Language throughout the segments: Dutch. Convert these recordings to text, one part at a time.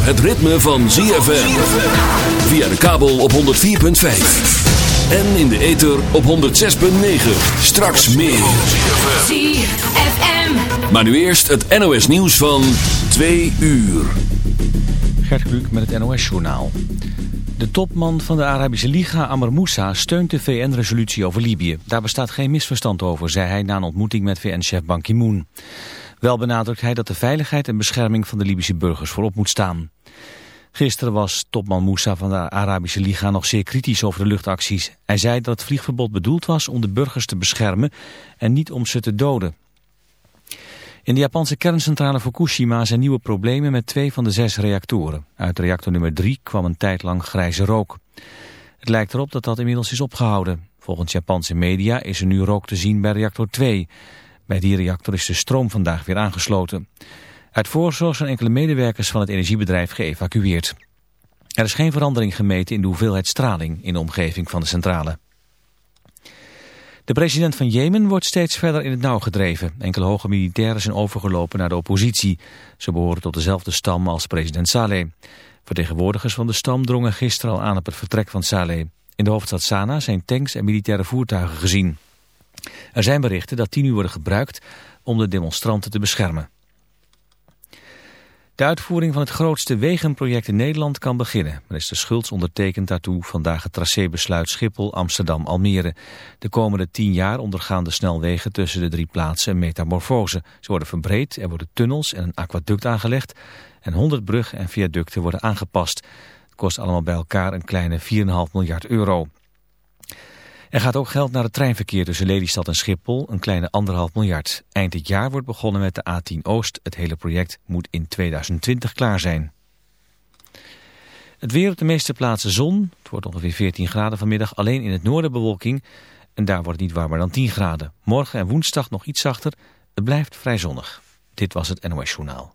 Het ritme van ZFM. Via de kabel op 104.5. En in de ether op 106.9. Straks meer. ZFM. Maar nu eerst het NOS nieuws van 2 uur. Gert Kluk met het NOS-journaal. De topman van de Arabische Liga, Amr Moussa, steunt de VN-resolutie over Libië. Daar bestaat geen misverstand over, zei hij na een ontmoeting met VN-chef Ban Ki-moon. Wel benadrukt hij dat de veiligheid en bescherming van de Libische burgers voorop moet staan. Gisteren was topman Moussa van de Arabische Liga nog zeer kritisch over de luchtacties. Hij zei dat het vliegverbod bedoeld was om de burgers te beschermen en niet om ze te doden. In de Japanse kerncentrale Fukushima zijn nieuwe problemen met twee van de zes reactoren. Uit reactor nummer 3 kwam een tijd lang grijze rook. Het lijkt erop dat dat inmiddels is opgehouden. Volgens Japanse media is er nu rook te zien bij reactor 2. Bij die reactor is de stroom vandaag weer aangesloten. Uit voorzorg zijn enkele medewerkers van het energiebedrijf geëvacueerd. Er is geen verandering gemeten in de hoeveelheid straling in de omgeving van de centrale. De president van Jemen wordt steeds verder in het nauw gedreven. Enkele hoge militairen zijn overgelopen naar de oppositie. Ze behoren tot dezelfde stam als president Saleh. Vertegenwoordigers van de stam drongen gisteren al aan op het vertrek van Saleh. In de hoofdstad Sanaa zijn tanks en militaire voertuigen gezien. Er zijn berichten dat die nu worden gebruikt om de demonstranten te beschermen. De uitvoering van het grootste wegenproject in Nederland kan beginnen. Minister Schultz ondertekent daartoe vandaag het tracébesluit Schiphol-Amsterdam-Almere. De komende tien jaar ondergaan de snelwegen tussen de drie plaatsen een metamorfose. Ze worden verbreed, er worden tunnels en een aquaduct aangelegd... en 100 bruggen en viaducten worden aangepast. Het kost allemaal bij elkaar een kleine 4,5 miljard euro. Er gaat ook geld naar het treinverkeer tussen Lelystad en Schiphol, een kleine anderhalf miljard. Eind dit jaar wordt begonnen met de A10 Oost. Het hele project moet in 2020 klaar zijn. Het weer op de meeste plaatsen zon. Het wordt ongeveer 14 graden vanmiddag. Alleen in het noorden bewolking. En daar wordt het niet warmer dan 10 graden. Morgen en woensdag nog iets zachter. Het blijft vrij zonnig. Dit was het NOS Journaal.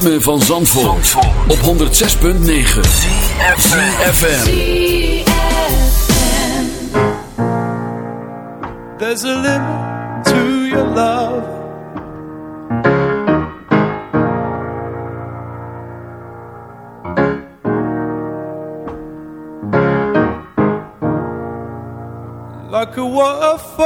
ritme van Zandvoort, Zandvoort. op 106.9 CFFM There's a limit to your love. Like a waterfall.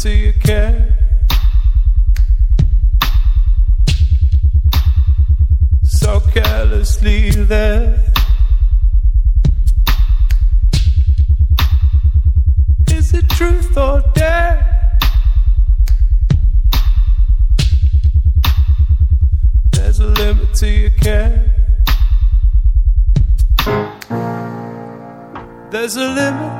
To care. So carelessly there. Is it truth or dare? There's a limit to your care. There's a limit.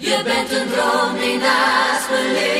Je bent een droom die naast me.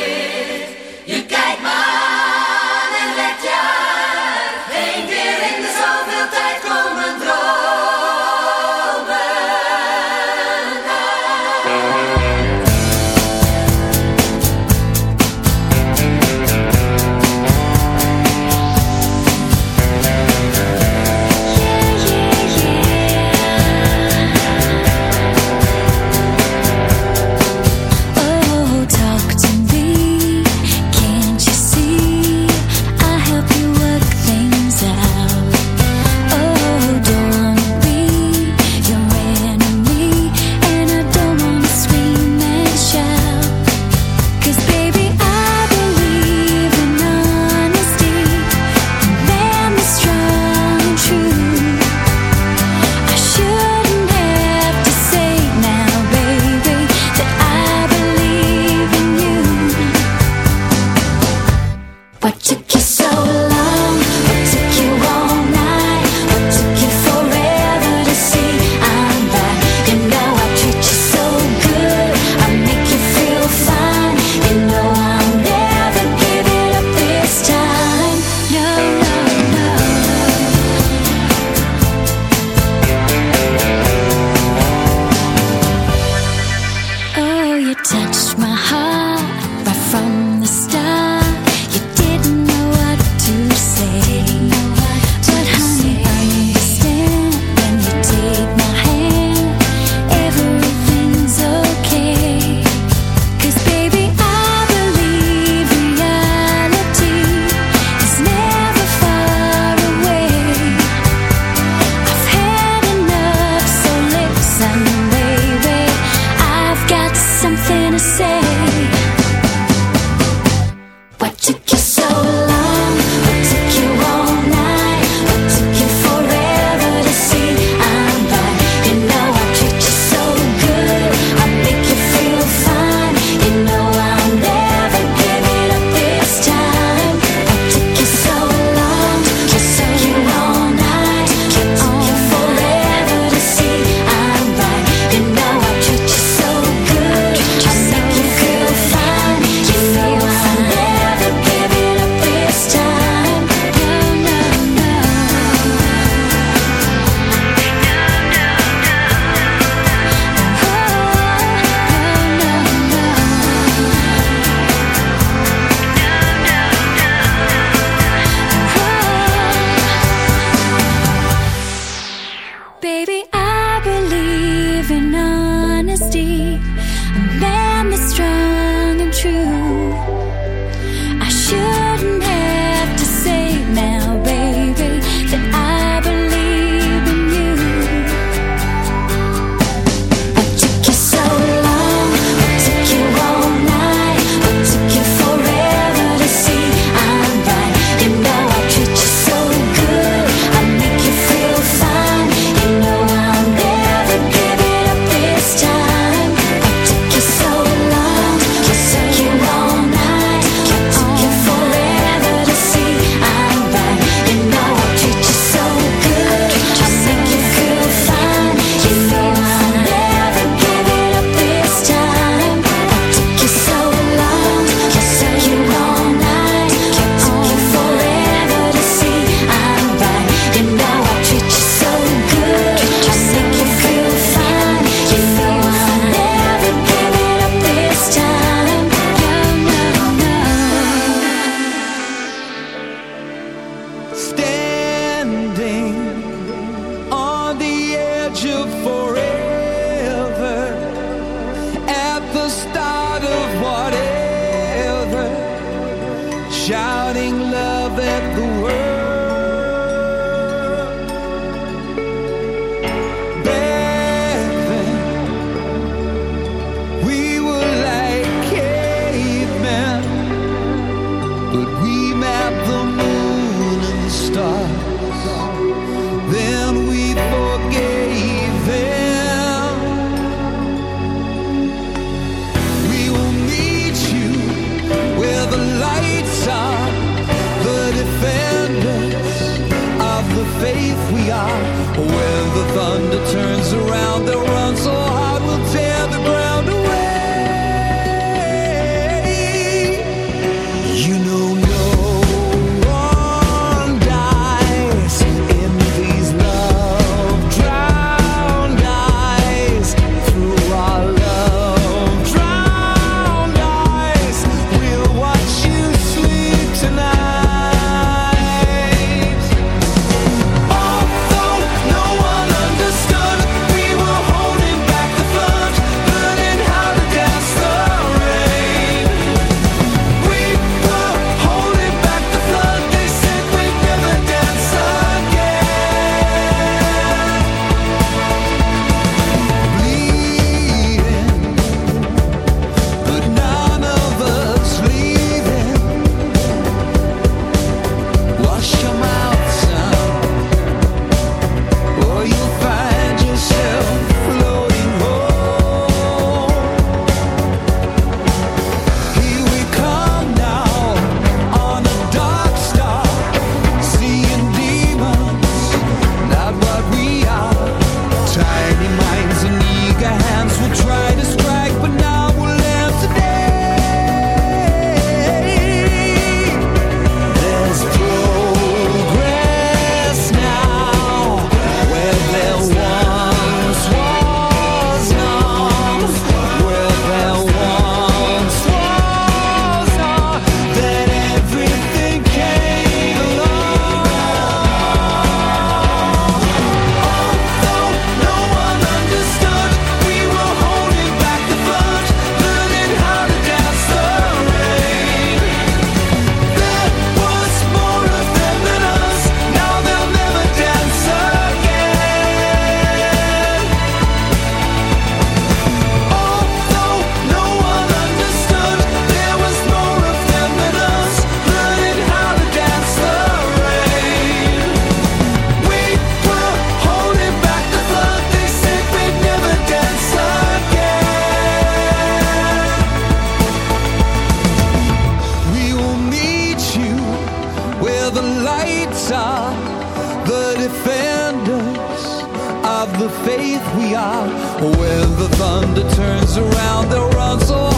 We are. When the thunder turns around, they'll run so